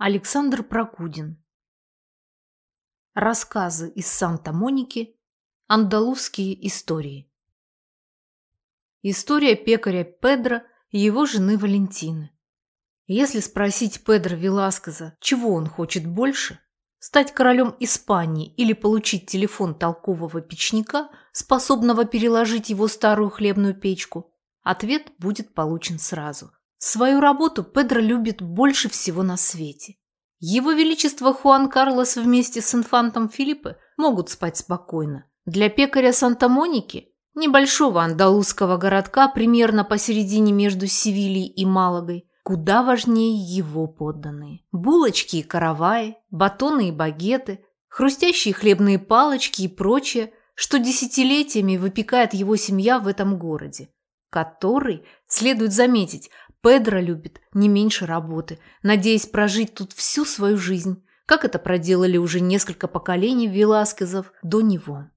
Александр Прокудин. Рассказы из Санта-Моники. Андалузские истории. История пекаря Педро и его жены Валентины. Если спросить Педро Веласкеза, чего он хочет больше, стать королем Испании или получить телефон толкового печника, способного переложить его старую хлебную печку, ответ будет получен сразу – Свою работу Педро любит больше всего на свете. Его Величество Хуан Карлос вместе с инфантом Филиппе могут спать спокойно. Для пекаря Санта-Моники, небольшого андалузского городка примерно посередине между Севильей и Малагой, куда важнее его подданные. Булочки и караваи, батоны и багеты, хрустящие хлебные палочки и прочее, что десятилетиями выпекает его семья в этом городе, который, следует заметить, Педро любит не меньше работы, надеясь прожить тут всю свою жизнь, как это проделали уже несколько поколений Веласкезов до него.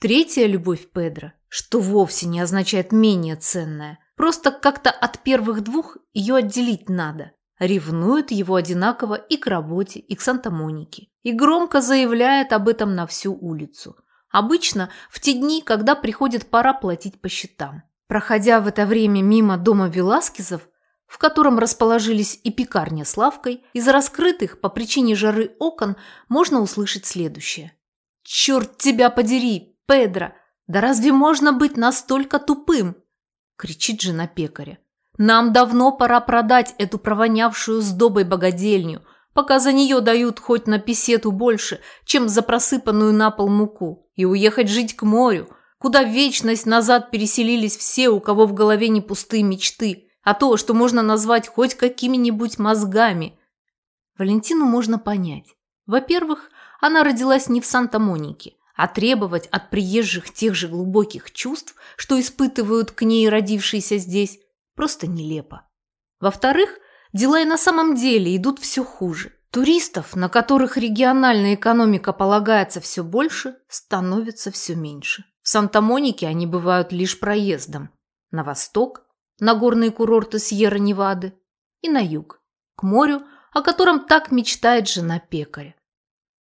Третья любовь Педро, что вовсе не означает менее ценная, просто как-то от первых двух ее отделить надо. Ревнует его одинаково и к работе, и к Санта-Монике. И громко заявляет об этом на всю улицу. Обычно в те дни, когда приходит пора платить по счетам. Проходя в это время мимо дома Веласкезов, в котором расположились и пекарня с лавкой, из раскрытых по причине жары окон можно услышать следующее. «Черт тебя подери, Педро! Да разве можно быть настолько тупым?» – кричит жена пекаря. «Нам давно пора продать эту провонявшую сдобой богадельню, пока за нее дают хоть на песету больше, чем за просыпанную на пол муку, и уехать жить к морю, куда вечность назад переселились все, у кого в голове не пустые мечты» а то, что можно назвать хоть какими-нибудь мозгами. Валентину можно понять. Во-первых, она родилась не в Санта-Монике, а требовать от приезжих тех же глубоких чувств, что испытывают к ней родившиеся здесь, просто нелепо. Во-вторых, дела и на самом деле идут все хуже. Туристов, на которых региональная экономика полагается все больше, становится все меньше. В Санта-Монике они бывают лишь проездом. На восток на горные курорты Сьерра-Невады и на юг, к морю, о котором так мечтает жена пекаря.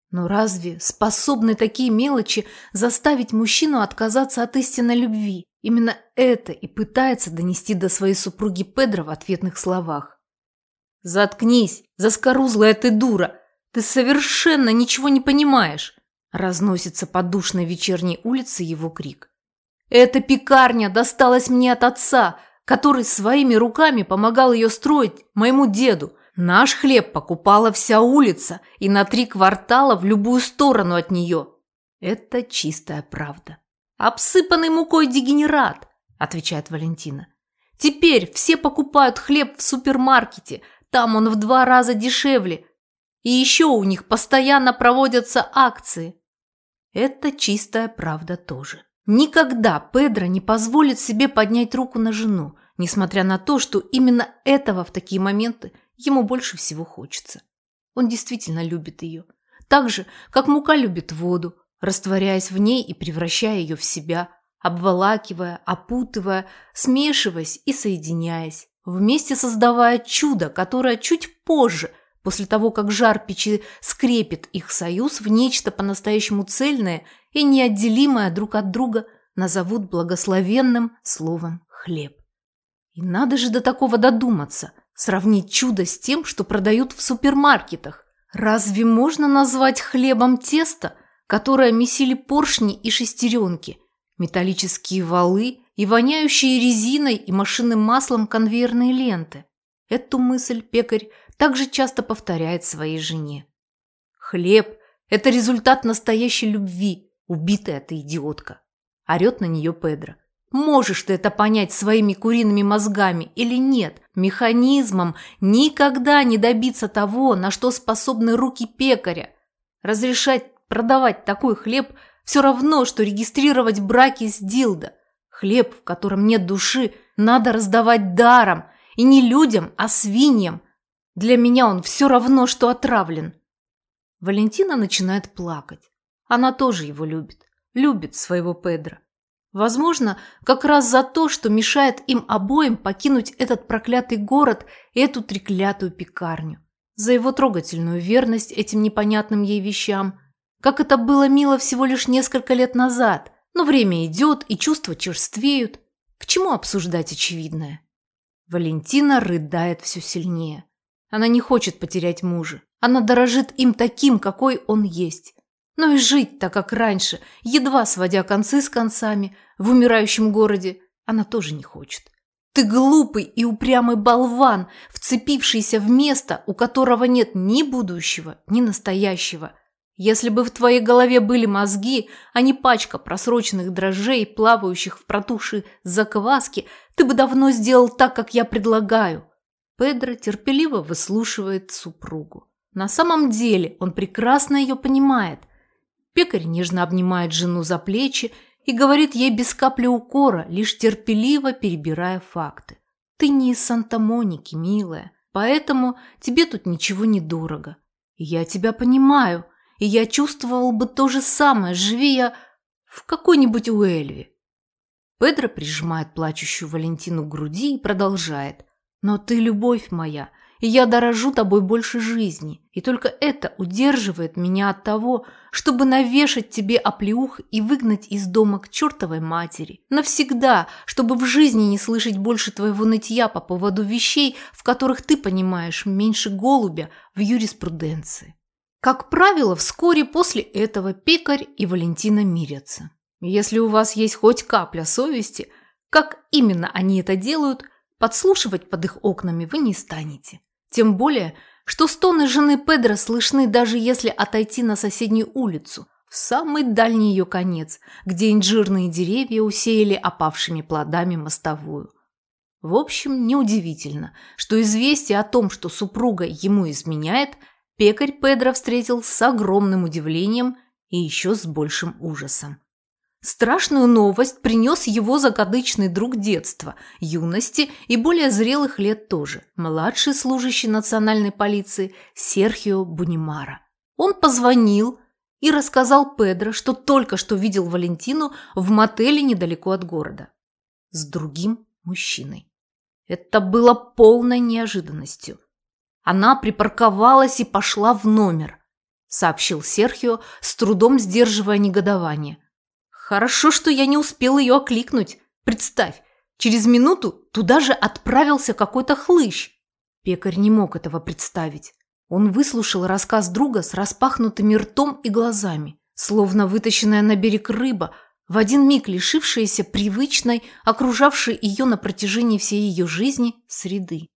Но разве способны такие мелочи заставить мужчину отказаться от истинной любви? Именно это и пытается донести до своей супруги Педро в ответных словах. «Заткнись, заскорузлая ты дура! Ты совершенно ничего не понимаешь!» Разносится по душной вечерней улице его крик. «Эта пекарня досталась мне от отца, который своими руками помогал ее строить моему деду. Наш хлеб покупала вся улица и на три квартала в любую сторону от нее. Это чистая правда. Обсыпанный мукой дегенерат, отвечает Валентина. Теперь все покупают хлеб в супермаркете, там он в два раза дешевле. И еще у них постоянно проводятся акции. Это чистая правда тоже. Никогда Педро не позволит себе поднять руку на жену, несмотря на то, что именно этого в такие моменты ему больше всего хочется. Он действительно любит ее. Так же, как мука любит воду, растворяясь в ней и превращая ее в себя, обволакивая, опутывая, смешиваясь и соединяясь, вместе создавая чудо, которое чуть позже, после того, как жар печи скрепит их союз в нечто по-настоящему цельное и неотделимое друг от друга назовут благословенным словом «хлеб». И надо же до такого додуматься, сравнить чудо с тем, что продают в супермаркетах. Разве можно назвать хлебом тесто, которое месили поршни и шестеренки, металлические валы и воняющие резиной и машинным маслом конвейерные ленты? Эту мысль пекарь также часто повторяет своей жене. Хлеб – это результат настоящей любви, Убитая ты идиотка. Орет на нее Педро. Можешь ты это понять своими куриными мозгами или нет? Механизмом никогда не добиться того, на что способны руки пекаря. Разрешать продавать такой хлеб все равно, что регистрировать браки с Дилдо. Хлеб, в котором нет души, надо раздавать даром. И не людям, а свиньям. Для меня он все равно, что отравлен. Валентина начинает плакать. Она тоже его любит. Любит своего Педро. Возможно, как раз за то, что мешает им обоим покинуть этот проклятый город и эту треклятую пекарню. за его трогательную верность этим непонятным ей вещам. Как это было мило всего лишь несколько лет назад, но время идет и чувства черствеют. К чему обсуждать очевидное? Валентина рыдает все сильнее. Она не хочет потерять мужа. Она дорожит им таким, какой он есть. Но и жить так, как раньше, едва сводя концы с концами, в умирающем городе, она тоже не хочет. Ты глупый и упрямый болван, вцепившийся в место, у которого нет ни будущего, ни настоящего. Если бы в твоей голове были мозги, а не пачка просроченных дрожжей, плавающих в протухшей закваске, ты бы давно сделал так, как я предлагаю. Педро терпеливо выслушивает супругу. На самом деле он прекрасно ее понимает. Пекарь нежно обнимает жену за плечи и говорит ей без капли укора, лишь терпеливо перебирая факты. «Ты не из Санта-Моники, милая, поэтому тебе тут ничего не дорого. я тебя понимаю, и я чувствовал бы то же самое, живи я в какой-нибудь Уэльве». Педро прижимает плачущую Валентину к груди и продолжает. Но ты любовь моя, и я дорожу тобой больше жизни, и только это удерживает меня от того, чтобы навешать тебе оплеух и выгнать из дома к чертовой матери. Навсегда, чтобы в жизни не слышать больше твоего нытья по поводу вещей, в которых ты понимаешь меньше голубя в юриспруденции. Как правило, вскоре после этого пекарь и Валентина мирятся. Если у вас есть хоть капля совести, как именно они это делают – Подслушивать под их окнами вы не станете. Тем более, что стоны жены Педро слышны даже если отойти на соседнюю улицу, в самый дальний ее конец, где инжирные деревья усеяли опавшими плодами мостовую. В общем, неудивительно, что известие о том, что супруга ему изменяет, пекарь Педро встретил с огромным удивлением и еще с большим ужасом. Страшную новость принес его закадычный друг детства, юности и более зрелых лет тоже, младший служащий национальной полиции Серхио Бунимара. Он позвонил и рассказал Педро, что только что видел Валентину в мотеле недалеко от города. С другим мужчиной. Это было полной неожиданностью. Она припарковалась и пошла в номер, сообщил Серхио, с трудом сдерживая негодование – Хорошо, что я не успел ее окликнуть. Представь, через минуту туда же отправился какой-то хлыщ. Пекарь не мог этого представить. Он выслушал рассказ друга с распахнутыми ртом и глазами, словно вытащенная на берег рыба, в один миг лишившаяся привычной, окружавшей ее на протяжении всей ее жизни, среды.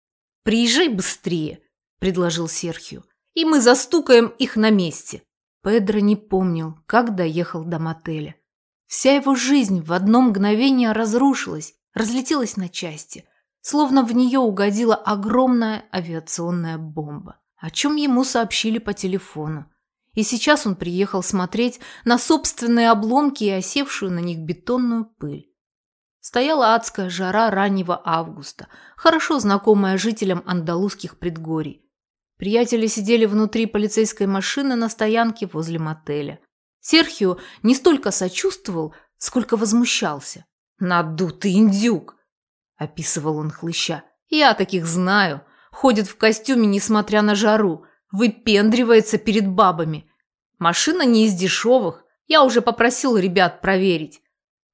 «Приезжай быстрее», – предложил Серхио, – «и мы застукаем их на месте». Педро не помнил, как доехал до мотеля. Вся его жизнь в одно мгновение разрушилась, разлетелась на части, словно в нее угодила огромная авиационная бомба, о чем ему сообщили по телефону. И сейчас он приехал смотреть на собственные обломки и осевшую на них бетонную пыль. Стояла адская жара раннего августа, хорошо знакомая жителям андалузских предгорий. Приятели сидели внутри полицейской машины на стоянке возле мотеля. Серхио не столько сочувствовал, сколько возмущался. «Надутый индюк!» – описывал он хлыща. «Я таких знаю. Ходит в костюме, несмотря на жару. Выпендривается перед бабами. Машина не из дешевых. Я уже попросил ребят проверить.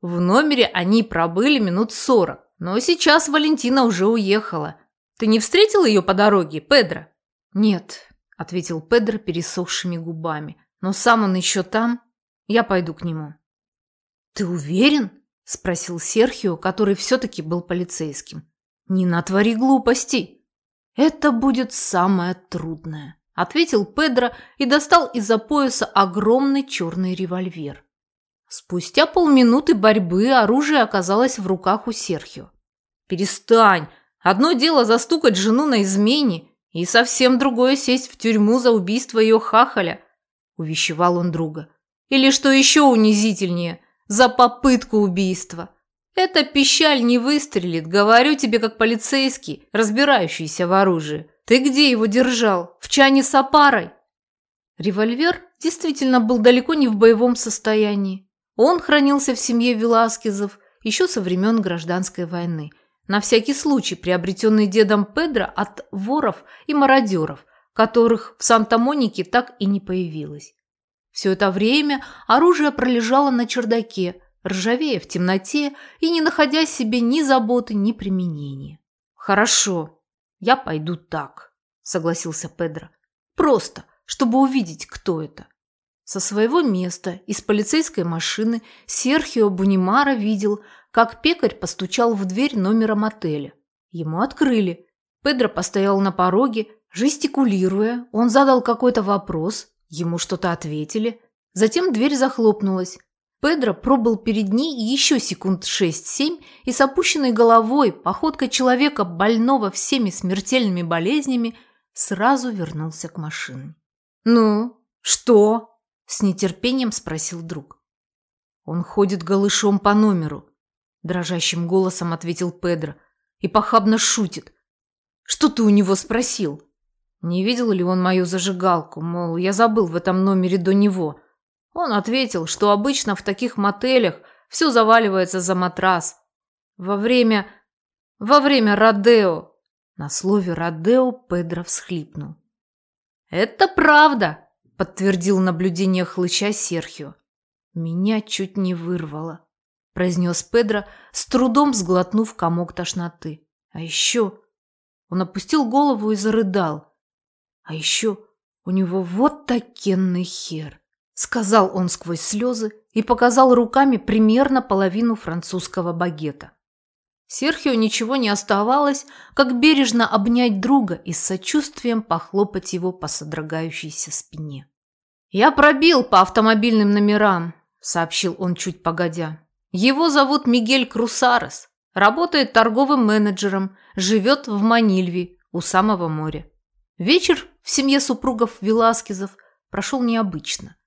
В номере они пробыли минут сорок. Но сейчас Валентина уже уехала. Ты не встретил ее по дороге, Педро?» «Нет», – ответил Педро пересохшими губами. Но сам он еще там. Я пойду к нему. Ты уверен? Спросил Серхио, который все-таки был полицейским. Не натвори глупостей. Это будет самое трудное, ответил Педро и достал из-за пояса огромный черный револьвер. Спустя полминуты борьбы оружие оказалось в руках у Серхио. «Перестань! Одно дело застукать жену на измене, и совсем другое сесть в тюрьму за убийство ее хахаля увещевал он друга. Или что еще унизительнее, за попытку убийства. Эта пищаль не выстрелит, говорю тебе как полицейский, разбирающийся в оружии. Ты где его держал? В чане с опарой? Револьвер действительно был далеко не в боевом состоянии. Он хранился в семье Веласкезов еще со времен гражданской войны, на всякий случай приобретенный дедом Педро от воров и мародеров, которых в Санта-Монике так и не появилось. Все это время оружие пролежало на чердаке, ржавея в темноте и не находя себе ни заботы, ни применения. «Хорошо, я пойду так», – согласился Педро. «Просто, чтобы увидеть, кто это». Со своего места из полицейской машины Серхио Бунимара видел, как пекарь постучал в дверь номера мотеля. Ему открыли. Педро постоял на пороге, жестикулируя. Он задал какой-то вопрос, ему что-то ответили. Затем дверь захлопнулась. Педро пробыл перед ней еще секунд шесть-семь и с опущенной головой, походкой человека, больного всеми смертельными болезнями, сразу вернулся к машине. «Ну, что?» С нетерпением спросил друг. Он ходит голышом по номеру, дрожащим голосом ответил Педро и похабно шутит. Что ты у него спросил? Не видел ли он мою зажигалку, мол, я забыл в этом номере до него. Он ответил, что обычно в таких мотелях все заваливается за матрас. Во время... во время Родео. На слове Родео Педро всхлипнул. «Это правда!» подтвердил наблюдение хлыча Серхио. Меня чуть не вырвало, произнес Педро, с трудом сглотнув комок тошноты. А еще он опустил голову и зарыдал. А еще у него вот такенный хер, сказал он сквозь слезы и показал руками примерно половину французского багета. Серхио ничего не оставалось, как бережно обнять друга и с сочувствием похлопать его по содрогающейся спине. «Я пробил по автомобильным номерам», – сообщил он чуть погодя. «Его зовут Мигель Крусарес, работает торговым менеджером, живет в Манильве, у самого моря. Вечер в семье супругов Веласкезов прошел необычно.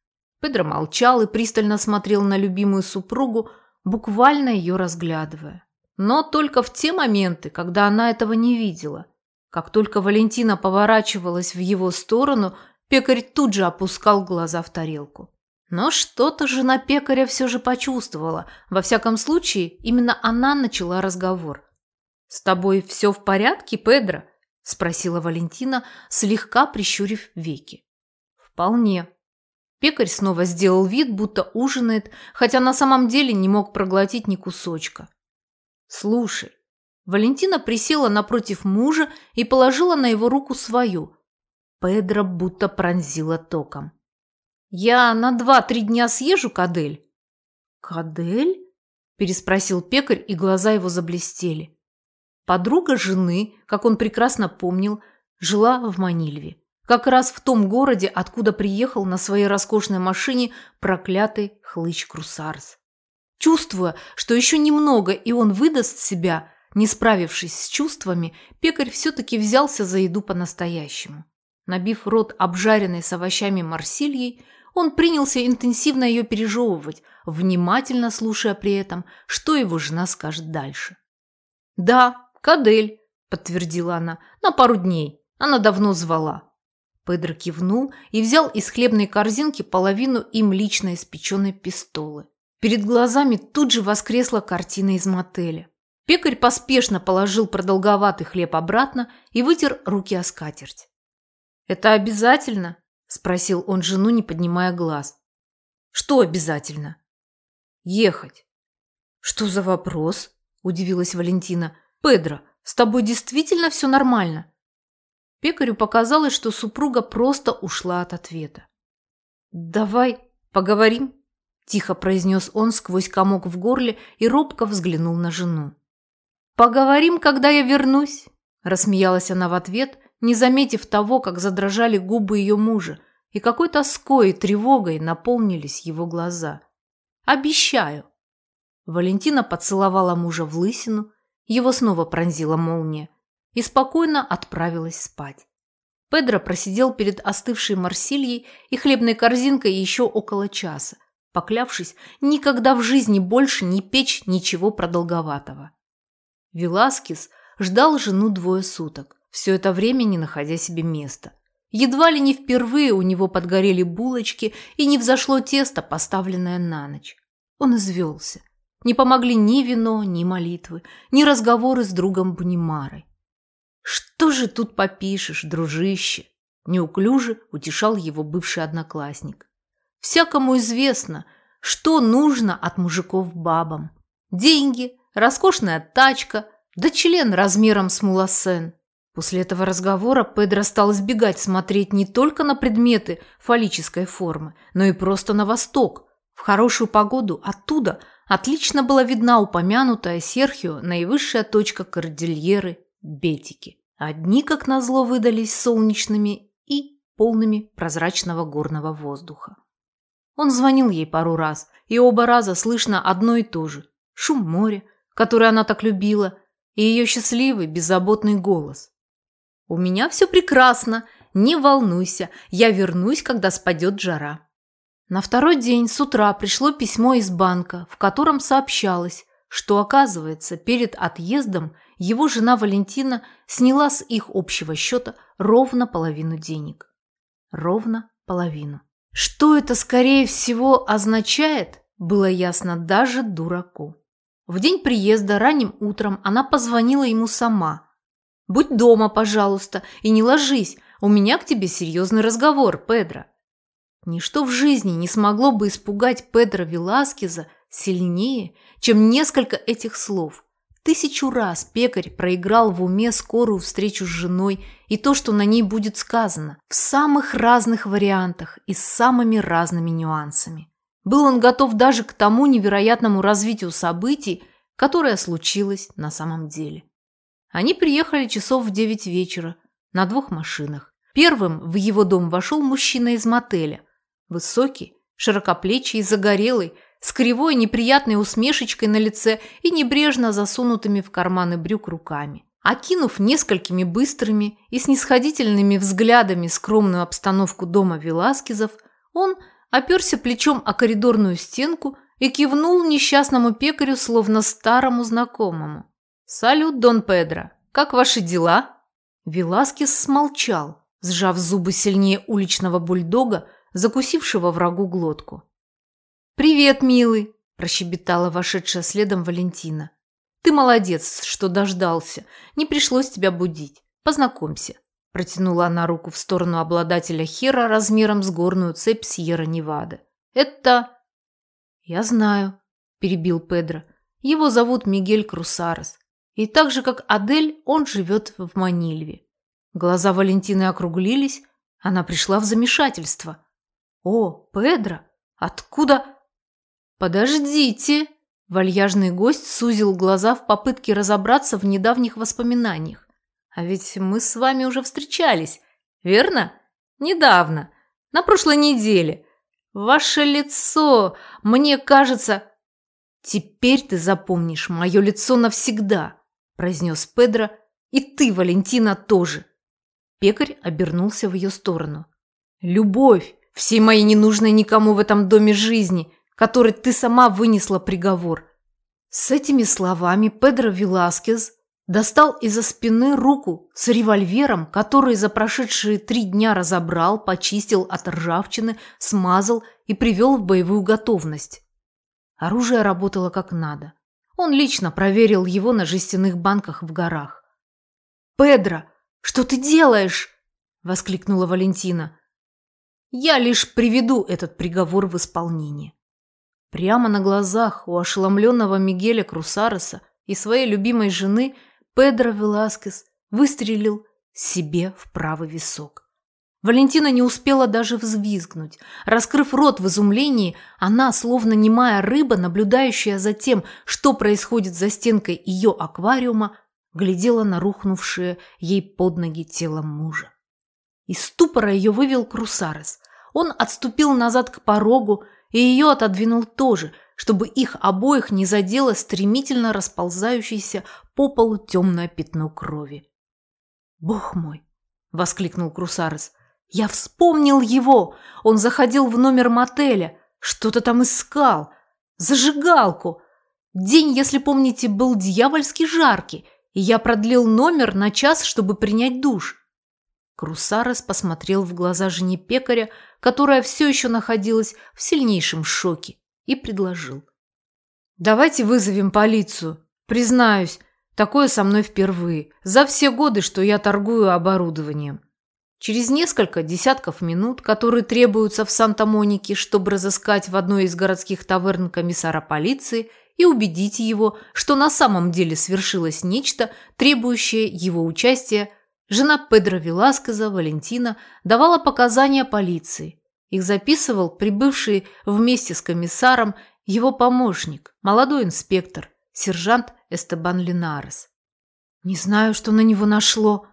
Педро молчал и пристально смотрел на любимую супругу, буквально ее разглядывая. Но только в те моменты, когда она этого не видела. Как только Валентина поворачивалась в его сторону, пекарь тут же опускал глаза в тарелку. Но что-то жена пекаря все же почувствовала. Во всяком случае, именно она начала разговор. «С тобой все в порядке, Педро?» – спросила Валентина, слегка прищурив веки. «Вполне», Пекарь снова сделал вид, будто ужинает, хотя на самом деле не мог проглотить ни кусочка. «Слушай». Валентина присела напротив мужа и положила на его руку свою. Педро будто пронзила током. «Я на два-три дня съезжу к Адель». «Кадель?» – переспросил пекарь, и глаза его заблестели. Подруга жены, как он прекрасно помнил, жила в Манильве. Как раз в том городе, откуда приехал на своей роскошной машине проклятый хлыщ Крусарс. Чувствуя, что еще немного и он выдаст себя, не справившись с чувствами, пекарь все-таки взялся за еду по-настоящему. Набив рот обжаренной с овощами марсильей, он принялся интенсивно ее пережевывать, внимательно слушая при этом, что его жена скажет дальше. «Да, Кадель», – подтвердила она, – «на пару дней. Она давно звала». Педро кивнул и взял из хлебной корзинки половину им лично испеченной пистолы. Перед глазами тут же воскресла картина из мотеля. Пекарь поспешно положил продолговатый хлеб обратно и вытер руки о скатерть. «Это обязательно?» – спросил он жену, не поднимая глаз. «Что обязательно?» «Ехать». «Что за вопрос?» – удивилась Валентина. «Педро, с тобой действительно все нормально?» Пекарю показалось, что супруга просто ушла от ответа. «Давай поговорим», Тихо произнес он сквозь комок в горле и робко взглянул на жену. «Поговорим, когда я вернусь», – рассмеялась она в ответ, не заметив того, как задрожали губы ее мужа и какой тоской и тревогой наполнились его глаза. «Обещаю». Валентина поцеловала мужа в лысину, его снова пронзила молния и спокойно отправилась спать. Педро просидел перед остывшей Марсильей и хлебной корзинкой еще около часа, поклявшись никогда в жизни больше не печь ничего продолговатого. Веласкес ждал жену двое суток, все это время не находя себе места. Едва ли не впервые у него подгорели булочки и не взошло тесто, поставленное на ночь. Он извелся. Не помогли ни вино, ни молитвы, ни разговоры с другом Бунимарой. «Что же тут попишешь, дружище?» неуклюже утешал его бывший одноклассник. Всякому известно, что нужно от мужиков бабам. Деньги, роскошная тачка, да член размером с муласен. После этого разговора Педро стал избегать смотреть не только на предметы фаллической формы, но и просто на восток. В хорошую погоду оттуда отлично была видна упомянутая Серхио наивысшая точка кордильеры Бетики. Одни, как назло, выдались солнечными и полными прозрачного горного воздуха. Он звонил ей пару раз, и оба раза слышно одно и то же. Шум моря, которое она так любила, и ее счастливый, беззаботный голос. «У меня все прекрасно, не волнуйся, я вернусь, когда спадет жара». На второй день с утра пришло письмо из банка, в котором сообщалось, что, оказывается, перед отъездом его жена Валентина сняла с их общего счета ровно половину денег. Ровно половину. Что это, скорее всего, означает, было ясно даже дураку. В день приезда ранним утром она позвонила ему сама. «Будь дома, пожалуйста, и не ложись, у меня к тебе серьезный разговор, Педро». Ничто в жизни не смогло бы испугать Педро Веласкеза сильнее, чем несколько этих слов – Тысячу раз пекарь проиграл в уме скорую встречу с женой и то, что на ней будет сказано, в самых разных вариантах и с самыми разными нюансами. Был он готов даже к тому невероятному развитию событий, которое случилось на самом деле. Они приехали часов в девять вечера на двух машинах. Первым в его дом вошел мужчина из мотеля. Высокий, широкоплечий загорелый, с кривой неприятной усмешечкой на лице и небрежно засунутыми в карманы брюк руками. Окинув несколькими быстрыми и снисходительными взглядами скромную обстановку дома Веласкизов, он оперся плечом о коридорную стенку и кивнул несчастному пекарю, словно старому знакомому. «Салют, Дон Педро! Как ваши дела?» Веласкис смолчал, сжав зубы сильнее уличного бульдога, закусившего врагу глотку. «Привет, милый!» – прощебетала вошедшая следом Валентина. «Ты молодец, что дождался. Не пришлось тебя будить. Познакомься». Протянула она руку в сторону обладателя хера размером с горную цепь Сьерра-Невады. «Это...» «Я знаю», – перебил Педро. «Его зовут Мигель Крусарес. И так же, как Адель, он живет в Манильве». Глаза Валентины округлились, она пришла в замешательство. «О, Педро, откуда...» «Подождите!» Вальяжный гость сузил глаза в попытке разобраться в недавних воспоминаниях. «А ведь мы с вами уже встречались, верно? Недавно, на прошлой неделе. Ваше лицо, мне кажется...» «Теперь ты запомнишь мое лицо навсегда», – произнес Педро, – «и ты, Валентина, тоже». Пекарь обернулся в ее сторону. «Любовь, всей моей ненужной никому в этом доме жизни – которой ты сама вынесла приговор». С этими словами Педро Веласкес достал из-за спины руку с револьвером, который за прошедшие три дня разобрал, почистил от ржавчины, смазал и привел в боевую готовность. Оружие работало как надо. Он лично проверил его на жестяных банках в горах. «Педро, что ты делаешь?» – воскликнула Валентина. «Я лишь приведу этот приговор в исполнение». Прямо на глазах у ошеломленного Мигеля Крусареса и своей любимой жены Педро Веласкес выстрелил себе в правый висок. Валентина не успела даже взвизгнуть. Раскрыв рот в изумлении, она, словно немая рыба, наблюдающая за тем, что происходит за стенкой ее аквариума, глядела на рухнувшее ей под ноги тело мужа. Из ступора ее вывел Крусарес. Он отступил назад к порогу, и ее отодвинул тоже, чтобы их обоих не задело стремительно расползающееся по полу темное пятно крови. «Бог мой!» – воскликнул Крусарес. «Я вспомнил его! Он заходил в номер мотеля, что-то там искал, зажигалку. День, если помните, был дьявольски жаркий, и я продлил номер на час, чтобы принять душ. Крусарес посмотрел в глаза жене пекаря, которая все еще находилась в сильнейшем шоке, и предложил. «Давайте вызовем полицию. Признаюсь, такое со мной впервые, за все годы, что я торгую оборудованием. Через несколько десятков минут, которые требуются в Санта-Монике, чтобы разыскать в одной из городских таверн комиссара полиции и убедить его, что на самом деле свершилось нечто, требующее его участия, жена Педро Веласкеза, Валентина, давала показания полиции. Их записывал прибывший вместе с комиссаром его помощник, молодой инспектор, сержант Эстебан Линарес. «Не знаю, что на него нашло»,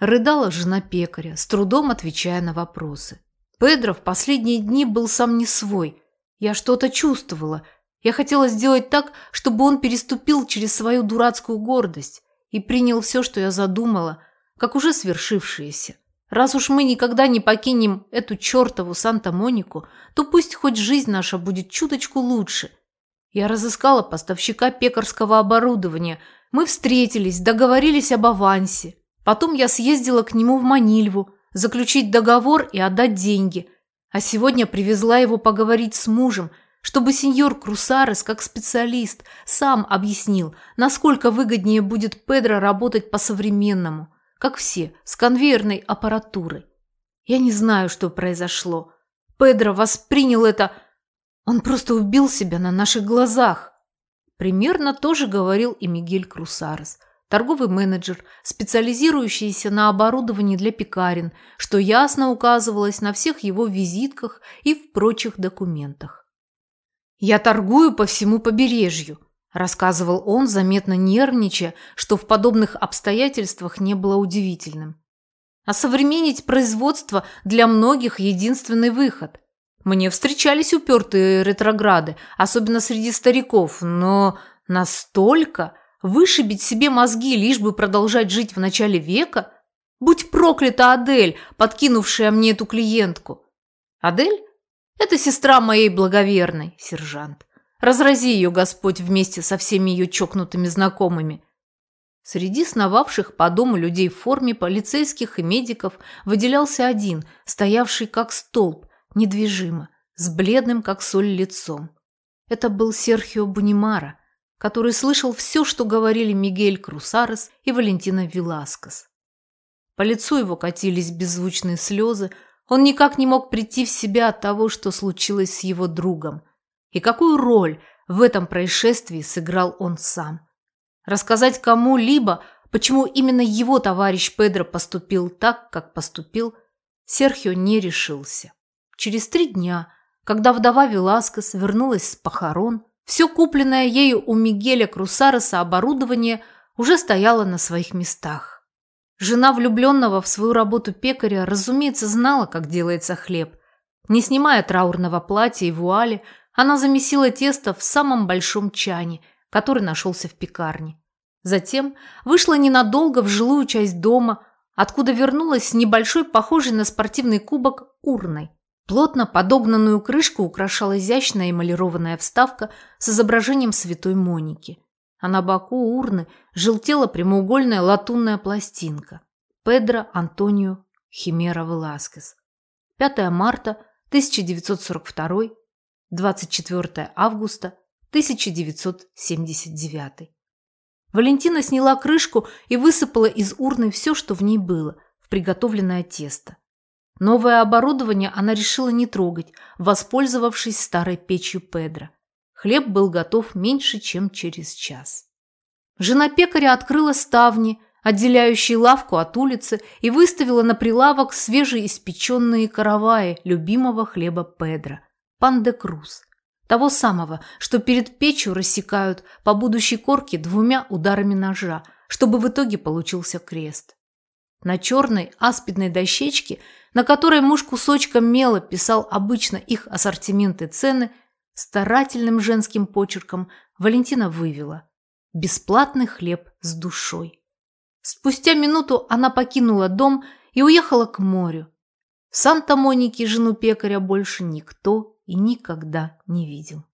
Рыдала жена пекаря, с трудом отвечая на вопросы. Педро в последние дни был сам не свой. Я что-то чувствовала. Я хотела сделать так, чтобы он переступил через свою дурацкую гордость и принял все, что я задумала, как уже свершившееся. Раз уж мы никогда не покинем эту чертову Санта-Монику, то пусть хоть жизнь наша будет чуточку лучше. Я разыскала поставщика пекарского оборудования. Мы встретились, договорились об авансе. Потом я съездила к нему в Манильву, заключить договор и отдать деньги. А сегодня привезла его поговорить с мужем, чтобы сеньор Крусарес, как специалист, сам объяснил, насколько выгоднее будет Педро работать по-современному, как все, с конвейерной аппаратурой. Я не знаю, что произошло. Педро воспринял это... Он просто убил себя на наших глазах. Примерно то же говорил и Мигель Крусарес – торговый менеджер, специализирующийся на оборудовании для пекарен, что ясно указывалось на всех его визитках и в прочих документах. «Я торгую по всему побережью», – рассказывал он, заметно нервничая, что в подобных обстоятельствах не было удивительным. А современнить производство для многих – единственный выход. Мне встречались упертые ретрограды, особенно среди стариков, но настолько – Вышибить себе мозги, лишь бы продолжать жить в начале века? Будь проклята Адель, подкинувшая мне эту клиентку. Адель? Это сестра моей благоверной, сержант. Разрази ее Господь вместе со всеми ее чокнутыми знакомыми. Среди сновавших по дому людей в форме полицейских и медиков выделялся один, стоявший как столб, недвижимо, с бледным как соль лицом. Это был Серхио Бунимара – который слышал все, что говорили Мигель Крусарес и Валентина Виласкас. По лицу его катились беззвучные слезы, он никак не мог прийти в себя от того, что случилось с его другом. И какую роль в этом происшествии сыграл он сам. Рассказать кому-либо, почему именно его товарищ Педро поступил так, как поступил, Серхио не решился. Через три дня, когда вдова Веласкес вернулась с похорон, все купленное ею у Мигеля Крусареса оборудование уже стояло на своих местах. Жена влюбленного в свою работу пекаря, разумеется, знала, как делается хлеб. Не снимая траурного платья и вуали, она замесила тесто в самом большом чане, который нашелся в пекарне. Затем вышла ненадолго в жилую часть дома, откуда вернулась с небольшой, похожей на спортивный кубок, урной. Плотно подогнанную крышку украшала изящная эмалированная вставка с изображением святой Моники, а на боку урны желтела прямоугольная латунная пластинка «Педро Антонио Химера Веласкес». 5 марта 1942, 24 августа 1979. Валентина сняла крышку и высыпала из урны все, что в ней было, в приготовленное тесто. Новое оборудование она решила не трогать, воспользовавшись старой печью Педро. Хлеб был готов меньше, чем через час. Жена пекаря открыла ставни, отделяющие лавку от улицы, и выставила на прилавок свежеиспеченные караваи любимого хлеба Педро – пан де Круз. Того самого, что перед печью рассекают по будущей корке двумя ударами ножа, чтобы в итоге получился крест. На черной аспидной дощечке – на которой муж кусочком мела писал обычно их ассортименты цены, старательным женским почерком Валентина вывела «Бесплатный хлеб с душой». Спустя минуту она покинула дом и уехала к морю. В Санта-Монике жену пекаря больше никто и никогда не видел.